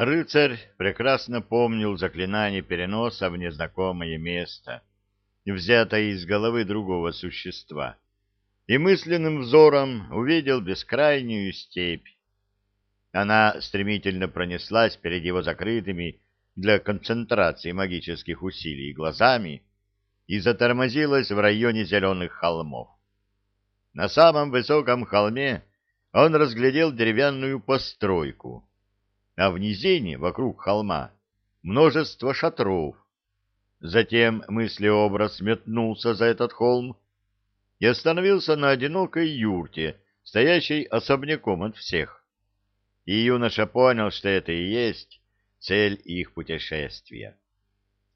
Рыцарь прекрасно помнил заклинание переноса в незнакомое место, взятое из головы другого существа, и мысленным взором увидел бескрайнюю степь. Она стремительно пронеслась перед его закрытыми для концентрации магических усилий глазами и затормозилась в районе зеленых холмов. На самом высоком холме он разглядел деревянную постройку, а в низине вокруг холма множество шатров. Затем мыслеобраз метнулся за этот холм и остановился на одинокой юрте, стоящей особняком от всех. И юноша понял, что это и есть цель их путешествия.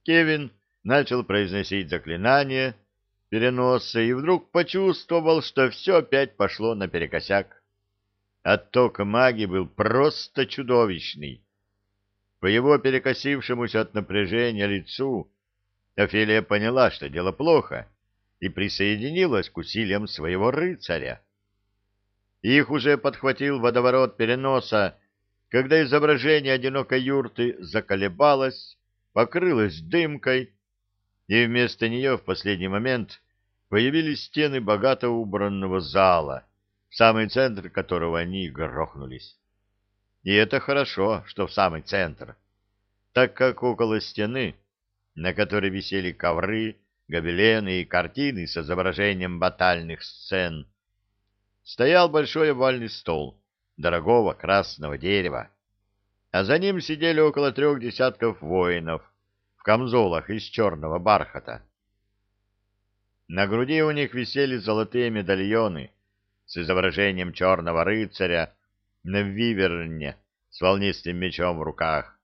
Кевин начал произносить заклинание переноса и вдруг почувствовал, что все опять пошло наперекосяк. Отток магии был просто чудовищный. По его перекосившемуся от напряжения лицу Офелия поняла, что дело плохо, и присоединилась к усилиям своего рыцаря. Их уже подхватил водоворот переноса, когда изображение одинокой юрты заколебалось, покрылось дымкой, и вместо нее в последний момент появились стены богато убранного зала — в самый центр которого они грохнулись. И это хорошо, что в самый центр, так как около стены, на которой висели ковры, гобелены и картины с изображением батальных сцен, стоял большой овальный стол дорогого красного дерева, а за ним сидели около трех десятков воинов в камзолах из черного бархата. На груди у них висели золотые медальоны — с изображением черного рыцаря на виверне с волнистым мечом в руках,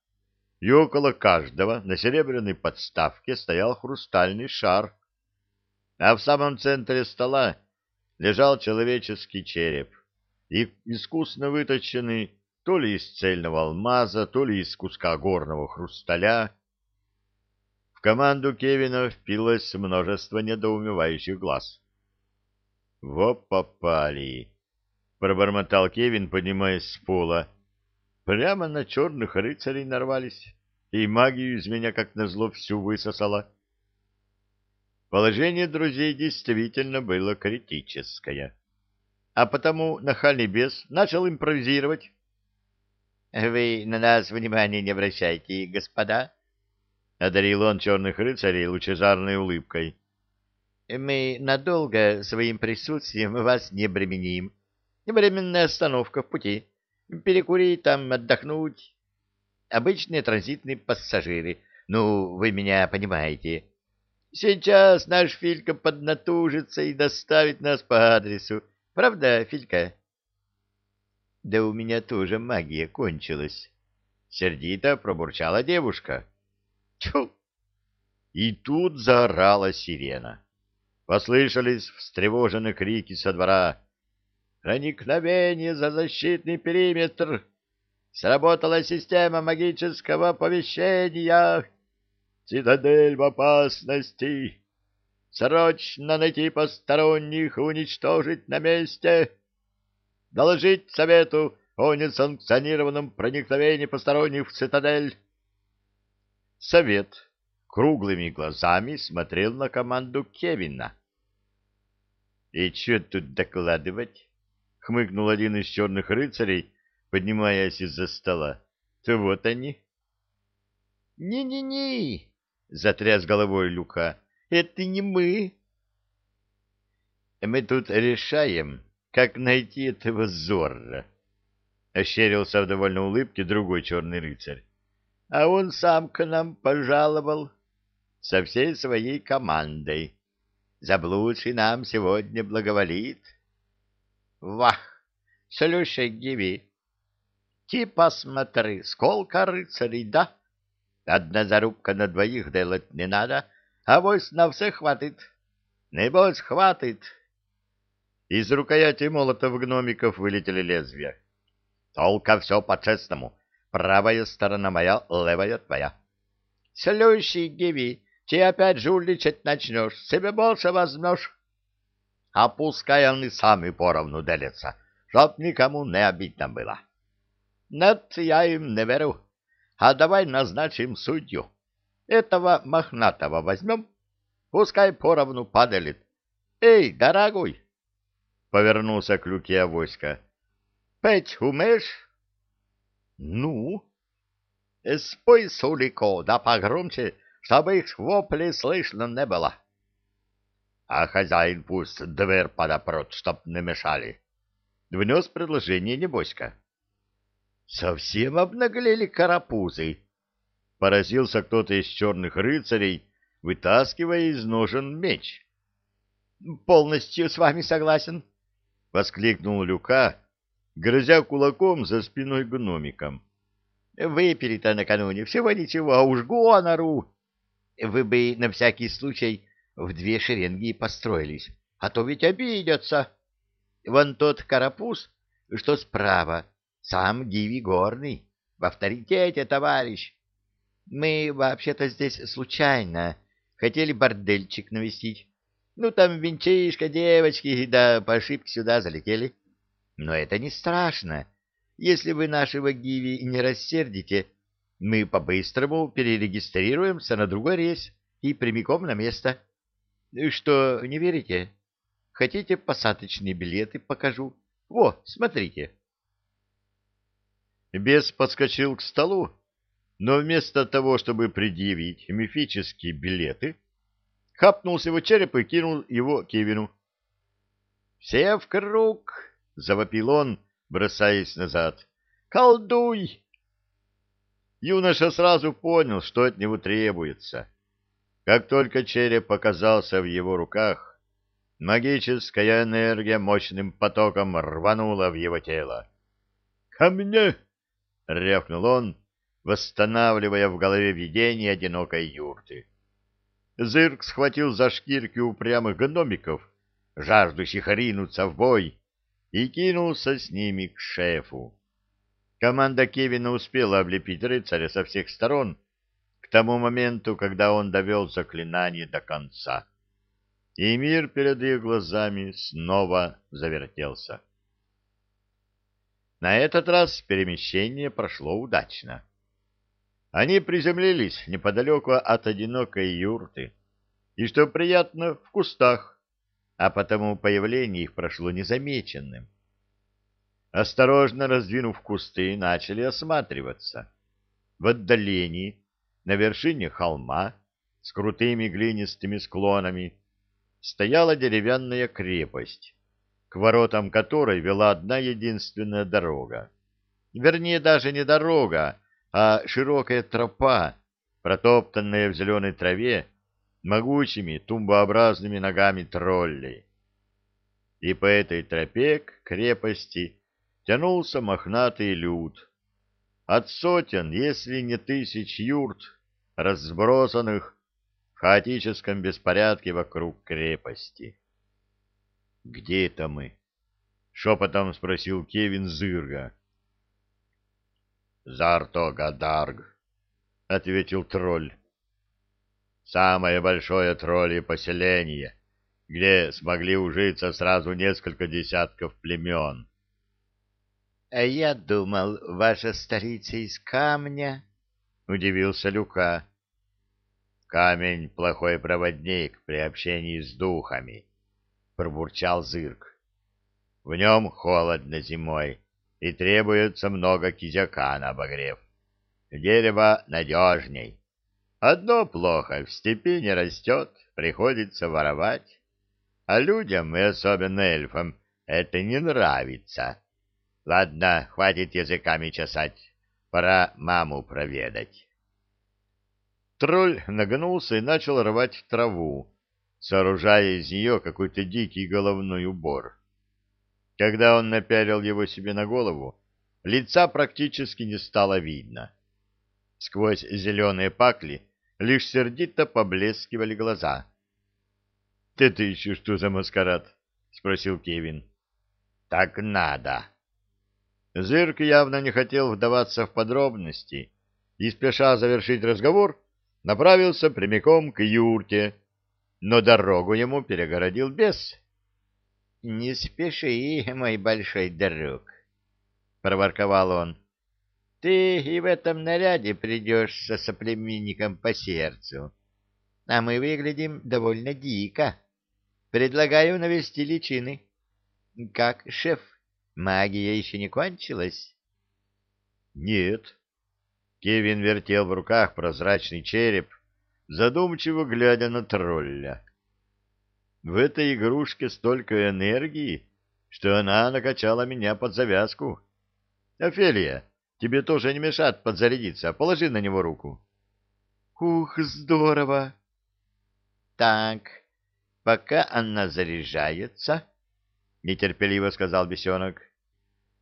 и около каждого на серебряной подставке стоял хрустальный шар, а в самом центре стола лежал человеческий череп, и искусно выточенный то ли из цельного алмаза, то ли из куска горного хрусталя. В команду Кевина впилось множество недоумевающих глаз. — Во попали! — пробормотал Кевин, поднимаясь с пола. — Прямо на черных рыцарей нарвались, и магию из меня, как назло, всю высосала. Положение друзей действительно было критическое, а потому нахальный бес начал импровизировать. — Вы на нас внимания не обращайте, господа! — одарил он черных рыцарей лучезарной улыбкой. — мы надолго своим присутствием вас не бременим. Временная остановка в пути. Перекурить там, отдохнуть. Обычные транзитные пассажиры. Ну, вы меня понимаете. Сейчас наш Филька поднатужится и доставит нас по адресу. Правда, Филька? Да у меня тоже магия кончилась. Сердито пробурчала девушка. Тьфу! И тут заорала сирена. Послышались встревоженные крики со двора. «Проникновение за защитный периметр! Сработала система магического оповещения! Цитадель в опасности! Срочно найти посторонних и уничтожить на месте! Доложить совету о несанкционированном проникновении посторонних в цитадель!» Совет круглыми глазами смотрел на команду Кевина. И что тут докладывать? — хмыкнул один из черных рыцарей, поднимаясь из-за стола. — То вот они. «Не-не-не!» — затряс головой Люка. «Это не мы!» «Мы тут решаем, как найти этого Зорро!» — ощерился в довольно улыбке другой черный рыцарь. «А он сам к нам пожаловал со всей своей командой заблудший нам сегодня благоволит. Вах! Слушай, Гиви, ти посмотри, сколько рыцарей, да? Одна зарубка на двоих делать не надо, а вось на всех хватит. Небось, хватит. Из рукояти молотов гномиков вылетели лезвия. Только все по-честному. Правая сторона моя, левая твоя. Слушай, Гиви, те опять жульничать начнешь, себе больше возьмешь. А пускай они сами поровну делятся, чтоб никому не обидно было. Нет, я им не верю. а давай назначим судью. Этого мохнатого возьмем, пускай поровну падалит. Эй, дорогой! — повернулся к Люке Авоська. — Петь умеешь? — Ну? — Спой, Сулико, да погромче, чтобы их вопли слышно не было. — А хозяин пусть дверь подопрот, чтоб не мешали. Внес предложение Небоська. — Совсем обнаглели карапузы. Поразился кто-то из черных рыцарей, вытаскивая из ножен меч. — Полностью с вами согласен, — воскликнул Люка, грозя кулаком за спиной гномиком. — Выпили-то накануне, всего ничего, а уж гонору. Вы бы на всякий случай в две шеренги построились, а то ведь обидятся. Вон тот карапуз, что справа, сам Гиви Горный, в авторитете, товарищ. Мы вообще-то здесь случайно хотели бордельчик навестить. Ну, там винчишка, девочки, да по ошибке сюда залетели. Но это не страшно. Если вы нашего Гиви не рассердите, мы по-быстрому перерегистрируемся на другой рейс и прямиком на место. Что, не верите? Хотите, посадочные билеты покажу? Во, смотрите. Бес подскочил к столу, но вместо того, чтобы предъявить мифические билеты, хапнул с его черепа и кинул его Кевину. «Все в круг!» — завопил он, бросаясь назад. «Колдуй!» Юноша сразу понял, что от него требуется. Как только череп оказался в его руках, магическая энергия мощным потоком рванула в его тело. «Ко мне!» — рявкнул он, восстанавливая в голове видение одинокой юрты. Зырк схватил за шкирки упрямых гномиков, жаждущих ринуться в бой, и кинулся с ними к шефу. Команда Кевина успела облепить рыцаря со всех сторон к тому моменту, когда он довел заклинание до конца. И мир перед их глазами снова завертелся. На этот раз перемещение прошло удачно. Они приземлились неподалеку от одинокой юрты, и, что приятно, в кустах, а потому появление их прошло незамеченным. Осторожно раздвинув кусты, начали осматриваться. В отдалении, на вершине холма, с крутыми глинистыми склонами, стояла деревянная крепость, к воротам которой вела одна единственная дорога. Вернее, даже не дорога, а широкая тропа, протоптанная в зеленой траве могучими тумбообразными ногами троллей. И по этой тропе к крепости тянулся мохнатый люд. От сотен, если не тысяч юрт, разбросанных в хаотическом беспорядке вокруг крепости. «Где это мы?» — шепотом спросил Кевин Зырга. Зартогадарг, — ответил тролль. Самое большое тролли поселение, где смогли ужиться сразу несколько десятков племен. — А я думал, ваша столица из камня, — удивился Люка. — Камень — плохой проводник при общении с духами, — пробурчал Зырк. — В нем холодно зимой и требуется много кизяка на обогрев. Дерево надежней. Одно плохо, в степи не растет, приходится воровать. А людям, и особенно эльфам, это не нравится. Ладно, хватит языками чесать, пора маму проведать. Тролль нагнулся и начал рвать траву, сооружая из нее какой-то дикий головной убор. Когда он напялил его себе на голову, лица практически не стало видно. Сквозь зеленые пакли лишь сердито поблескивали глаза. — Это еще что за маскарад? — спросил Кевин. — Так надо. Зырк явно не хотел вдаваться в подробности и, спеша завершить разговор, направился прямиком к юрте, но дорогу ему перегородил бес. — Не спеши, мой большой друг, — проворковал он. Ты и в этом наряде придешь со соплеменником по сердцу. А мы выглядим довольно дико. Предлагаю навести личины. Как, шеф, магия еще не кончилась? Нет. Кевин вертел в руках прозрачный череп, задумчиво глядя на тролля. В этой игрушке столько энергии, что она накачала меня под завязку. Офелия, тебе тоже не мешает подзарядиться. Положи на него руку. Ух, здорово. Так, пока она заряжается, нетерпеливо сказал бесенок.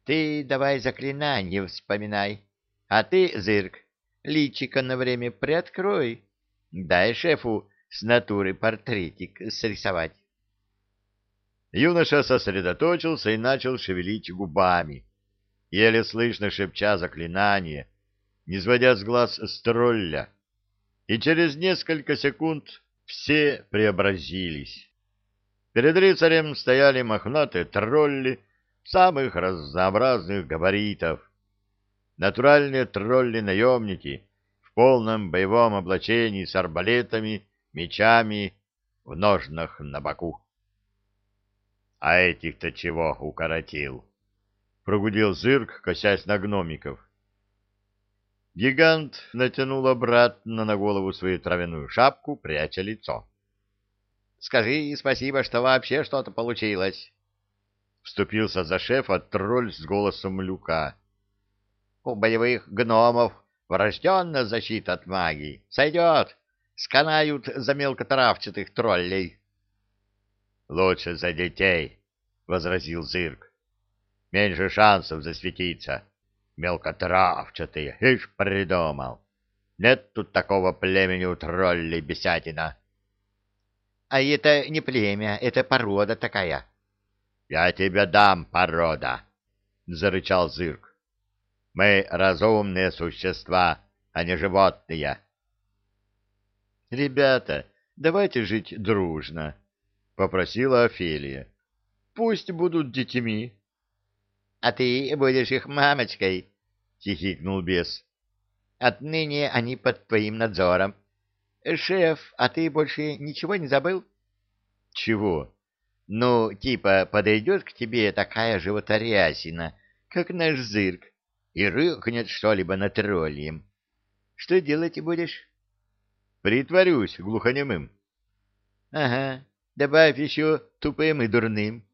Ты давай заклинание вспоминай. А ты, Зырк, личико на время приоткрой. Дай шефу с натуры портретик срисовать. Юноша сосредоточился и начал шевелить губами, еле слышно шепча заклинание, не сводя с глаз с тролля. И через несколько секунд все преобразились. Перед рыцарем стояли мохнатые тролли самых разнообразных габаритов. Натуральные тролли-наемники в полном боевом облачении с арбалетами, мечами в ножнах на боку. — А этих-то чего укоротил? — прогудел зырк, косясь на гномиков. Гигант натянул обратно на голову свою травяную шапку, пряча лицо. — Скажи спасибо, что вообще что-то получилось. Вступился за шефа тролль с голосом люка. — У боевых гномов врожденная защита от магии. Сойдет. Сканают за мелкотравчатых троллей. — Лучше за детей, — возразил Зырк. — Меньше шансов засветиться. — Мелкотравчатые, ишь придумал. Нет тут такого племени у троллей бесятина. — А это не племя, это порода такая. — Я тебе дам порода, — зарычал Зырк. — Мы разумные существа, а не животные. — Ребята, давайте жить дружно, — попросила Офелия. — Пусть будут детьми, а ты будешь их мамочкой, — хихикнул бес. — Отныне они под твоим надзором. Шеф, а ты больше ничего не забыл? — Чего? — Ну, типа, подойдет к тебе такая же вот рясина, как наш зырк, и рыкнет что-либо на троллем. Что делать будешь? — Притворюсь глухонемым. — Ага, добавь еще тупым и дурным.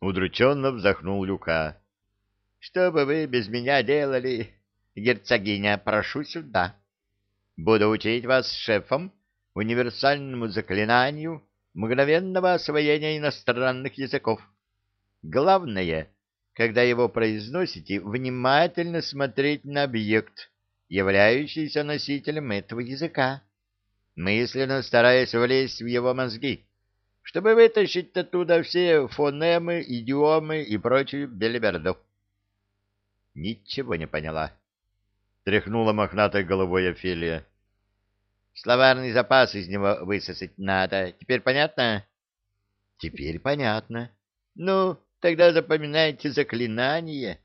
Удрученно вздохнул Люка. — Что бы вы без меня делали, герцогиня, прошу сюда. Буду учить вас шефом универсальному заклинанию мгновенного освоения иностранных языков. Главное, когда его произносите, внимательно смотреть на объект, являющийся носителем этого языка, мысленно стараясь влезть в его мозги чтобы вытащить оттуда все фонемы, идиомы и прочую белиберду. Ничего не поняла. Тряхнула мохнатой головой Офелия. Словарный запас из него высосать надо. Теперь понятно? Теперь понятно. Ну, тогда запоминайте заклинание.